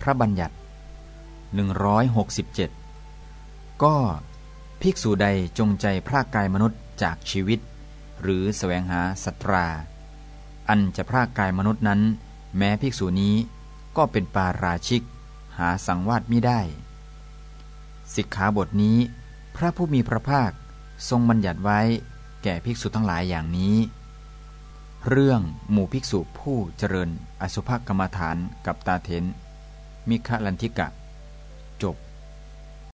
พระบัญญัติ 167 ก็ภิกษุใดจงใจพรากกายมนุษย์จากชีวิต หรือแสวงหาสัตรา อันจะพรากกายมนุษย์นั้น แม้ภิกษุนี้ก็เป็นปาราชิก หาสังวาสไม่ได้ สิกขาบทนี้ พระผู้มีพระภาคทรงบัญญัติไว้แก่ภิกษุทั้งหลายอย่างนี้ เรื่องหมู่ภิกษุผู้เจริญอสุภกรรมฐานกับตาเถน มิคะลันทิกะ